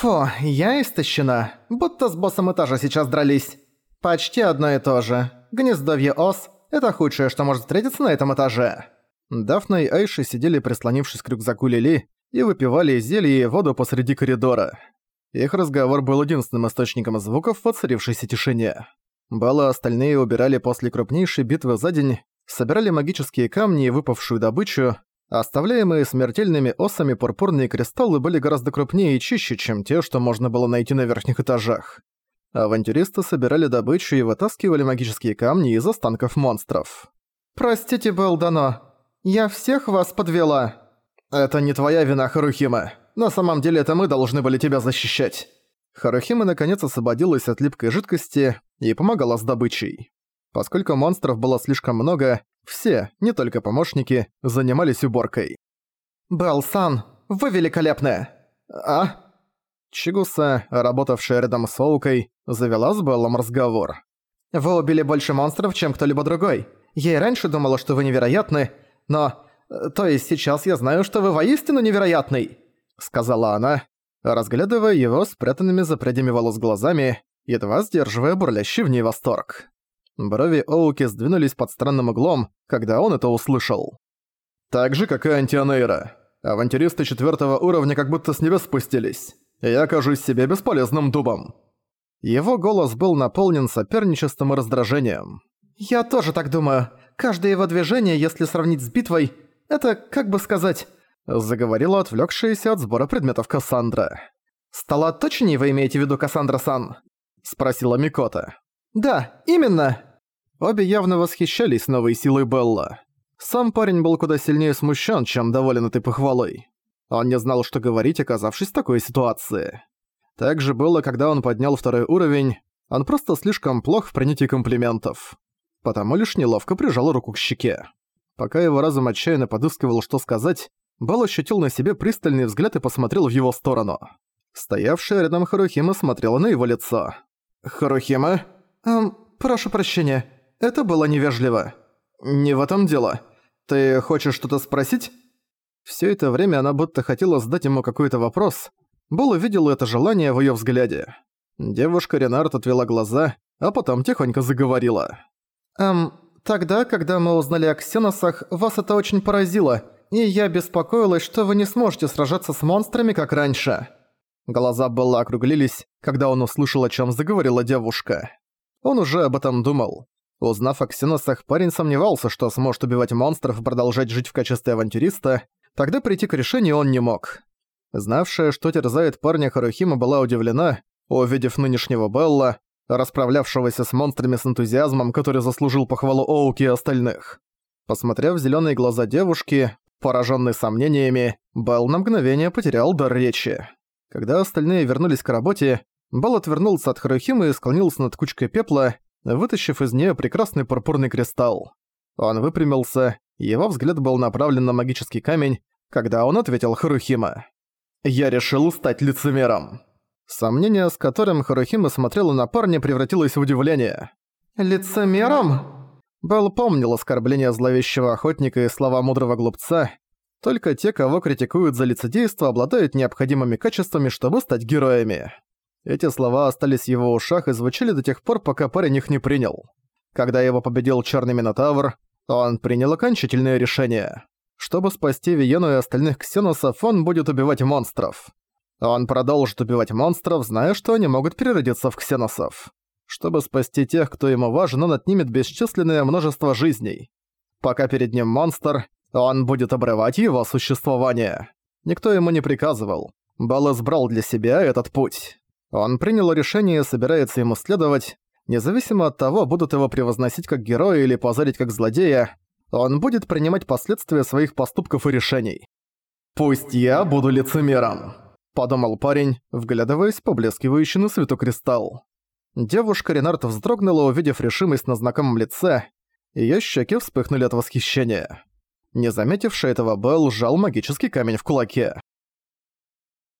Фу, я истощена. Будто с боссом этажа сейчас дрались. Почти одно и то же. Гнездовье ос – это худшее, что может встретиться на этом этаже. Дафна и Айши сидели прислонившись к рюкзаку Лили и выпивали зелье и воду посреди коридора. Их разговор был единственным источником звуков в воцарившейся тишине. Белла остальные убирали после крупнейшей битвы за день, собирали магические камни и выпавшую добычу, оставляемые смертельными осами пурпурные кристаллы были гораздо крупнее и чище, чем те, что можно было найти на верхних этажах. Авантюристы собирали добычу и вытаскивали магические камни из останков монстров. «Простите, Белдано, я всех вас подвела!» «Это не твоя вина, Харухима. На самом деле это мы должны были тебя защищать». Харухима наконец освободилась от липкой жидкости и помогала с добычей. Поскольку монстров было слишком много, все, не только помощники, занимались уборкой. «Белсан, вы великолепны!» «А?» Чигуса, работавшая рядом с Оукой, завела с Беллом разговор. «Вы убили больше монстров, чем кто-либо другой. Я и раньше думала, что вы невероятны, но... То есть сейчас я знаю, что вы воистину невероятный!» Сказала она, разглядывая его спрятанными за прядями волос глазами, едва сдерживая бурлящий в ней восторг. Брови Оуки сдвинулись под странным углом, когда он это услышал. «Так же, как и Антианейра. Авантюристы четвертого уровня как будто с небес спустились. Я кажусь себе бесполезным дубом». Его голос был наполнен соперничеством и раздражением. «Я тоже так думаю. Каждое его движение, если сравнить с битвой, это, как бы сказать...» Заговорила отвлекшаяся от сбора предметов Кассандра. «Стало точнее вы имеете в виду, Кассандра-сан?» Спросила Микота. «Да, именно!» Обе явно восхищались новой силой Белла. Сам парень был куда сильнее смущен, чем доволен этой похвалой. Он не знал, что говорить, оказавшись в такой ситуации. Так же было, когда он поднял второй уровень, он просто слишком плох в принятии комплиментов. Потому лишь неловко прижал руку к щеке. Пока его разум отчаянно подыскивал, что сказать, Белл ощутил на себе пристальный взгляд и посмотрел в его сторону. Стоявшая рядом Харухима смотрела на его лицо. «Харухима?» «Эм, прошу прощения». Это было невежливо. Не в этом дело. Ты хочешь что-то спросить? Все это время она будто хотела задать ему какой-то вопрос. Бол увидел это желание в ее взгляде. Девушка Ренард отвела глаза, а потом тихонько заговорила. «Эм, тогда, когда мы узнали о ксеносах, вас это очень поразило, и я беспокоилась, что вы не сможете сражаться с монстрами, как раньше». Глаза Белла округлились, когда он услышал, о чем заговорила девушка. Он уже об этом думал. Узнав о ксеносах, парень сомневался, что сможет убивать монстров и продолжать жить в качестве авантюриста, тогда прийти к решению он не мог. Знавшая, что терзает парня Харухима, была удивлена, увидев нынешнего Белла, расправлявшегося с монстрами с энтузиазмом, который заслужил похвалу Оуки и остальных. Посмотрев в зелёные глаза девушки, поражённой сомнениями, Белл на мгновение потерял дар речи. Когда остальные вернулись к работе, Белл отвернулся от Харухимы и склонился над кучкой пепла, вытащив из нее прекрасный пурпурный кристалл. Он выпрямился, его взгляд был направлен на магический камень, когда он ответил Харухима. «Я решил стать лицемером». Сомнение, с которым Харухима смотрела на парня, превратилось в удивление. «Лицемером?» Белл помнил оскорбление зловещего охотника и слова мудрого глупца. Только те, кого критикуют за лицедейство, обладают необходимыми качествами, чтобы стать героями. Эти слова остались в его ушах и звучали до тех пор, пока парень их не принял. Когда его победил Черный Минотавр, он принял окончательное решение. Чтобы спасти Виену и остальных ксеносов, он будет убивать монстров. Он продолжит убивать монстров, зная, что они могут переродиться в ксеносов. Чтобы спасти тех, кто ему важен, он отнимет бесчисленное множество жизней. Пока перед ним монстр, он будет обрывать его существование. Никто ему не приказывал. Бал избрал для себя этот путь. Он принял решение и собирается ему следовать. Независимо от того, будут его превозносить как героя или позорить как злодея, он будет принимать последствия своих поступков и решений. «Пусть я буду лицемером», — подумал парень, вглядываясь поблескивающий на свету кристалл. Девушка Ренард вздрогнула, увидев решимость на знакомом лице, её щеки вспыхнули от восхищения. Не заметивший этого Белл сжал магический камень в кулаке.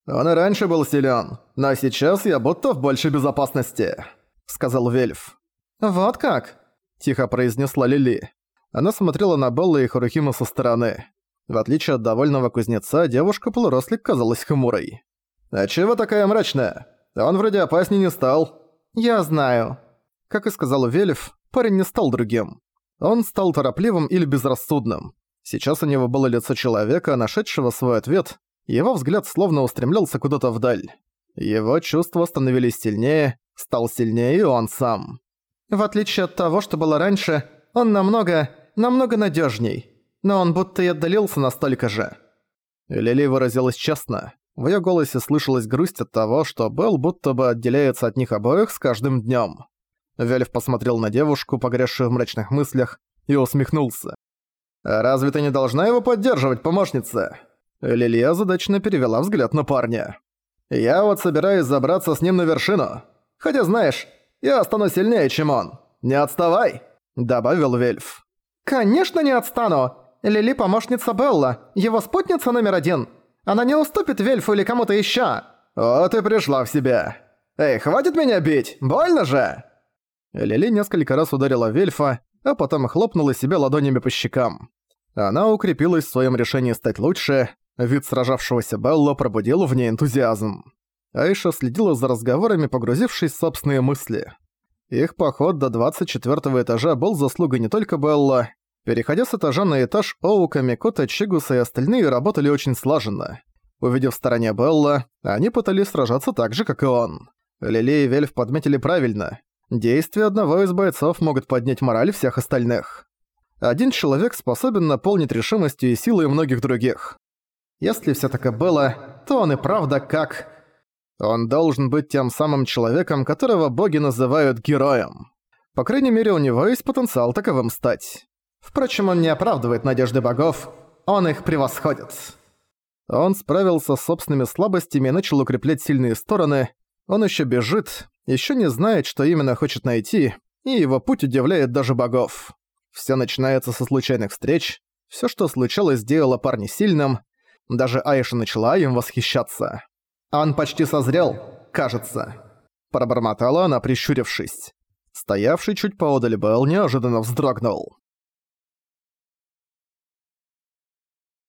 «Он и раньше был силен, но сейчас я будто в большей безопасности», — сказал Вельф. «Вот как?» — тихо произнесла Лили. Она смотрела на Белла и Харухима со стороны. В отличие от довольного кузнеца, девушка-полурослик казалась хмурой. «А чего такая мрачная? Он вроде опаснее не стал». «Я знаю». Как и сказал Велев, парень не стал другим. Он стал торопливым или безрассудным. Сейчас у него было лицо человека, нашедшего свой ответ, его взгляд словно устремлялся куда-то вдаль. Его чувства становились сильнее, стал сильнее и он сам. В отличие от того, что было раньше, он намного, намного надежней. Но он будто и отдалился настолько же. Лили выразилась честно. В её голосе слышалась грусть от того, что Белл будто бы отделяется от них обоих с каждым днём. Вельф посмотрел на девушку, погрязшую в мрачных мыслях, и усмехнулся. «Разве ты не должна его поддерживать, помощница?» Лилия задачно перевела взгляд на парня. «Я вот собираюсь забраться с ним на вершину. Хотя, знаешь, я стану сильнее, чем он. Не отставай!» Добавил Вельф. «Конечно не отстану! Лили помощница Белла, его спутница номер один. Она не уступит Вельфу или кому-то ещё!» «Вот и пришла в себя. Эй, хватит меня бить! Больно же!» Лили несколько раз ударила Вельфа, а потом хлопнула себя ладонями по щекам. Она укрепилась в своем решении стать лучше, вид сражавшегося Белла пробудил в ней энтузиазм. Айша следила за разговорами, погрузившись в собственные мысли. Их поход до 24 этажа был заслугой не только Белла. Переходя с этажа на этаж, Оука, Микота, Чигуса и остальные работали очень слаженно. Увидев в стороне Белла, они пытались сражаться так же, как и он. Лили и Вельф подметили правильно. Действия одного из бойцов могут поднять мораль всех остальных. Один человек способен наполнить решимостью и силой многих других. Если все так и было, то он и правда как... Он должен быть тем самым человеком, которого боги называют героем. По крайней мере, у него есть потенциал таковым стать. Впрочем, он не оправдывает надежды богов, он их превосходит. Он справился с собственными слабостями и начал укреплять сильные стороны. Он еще бежит, еще не знает, что именно хочет найти, и его путь удивляет даже богов. Все начинается со случайных встреч, все, что случалось, сделало парня сильным, даже Айша начала им восхищаться. «Он почти созрел, кажется», – пробормотала она, прищурившись. Стоявший чуть поодаль Белл неожиданно вздрогнул.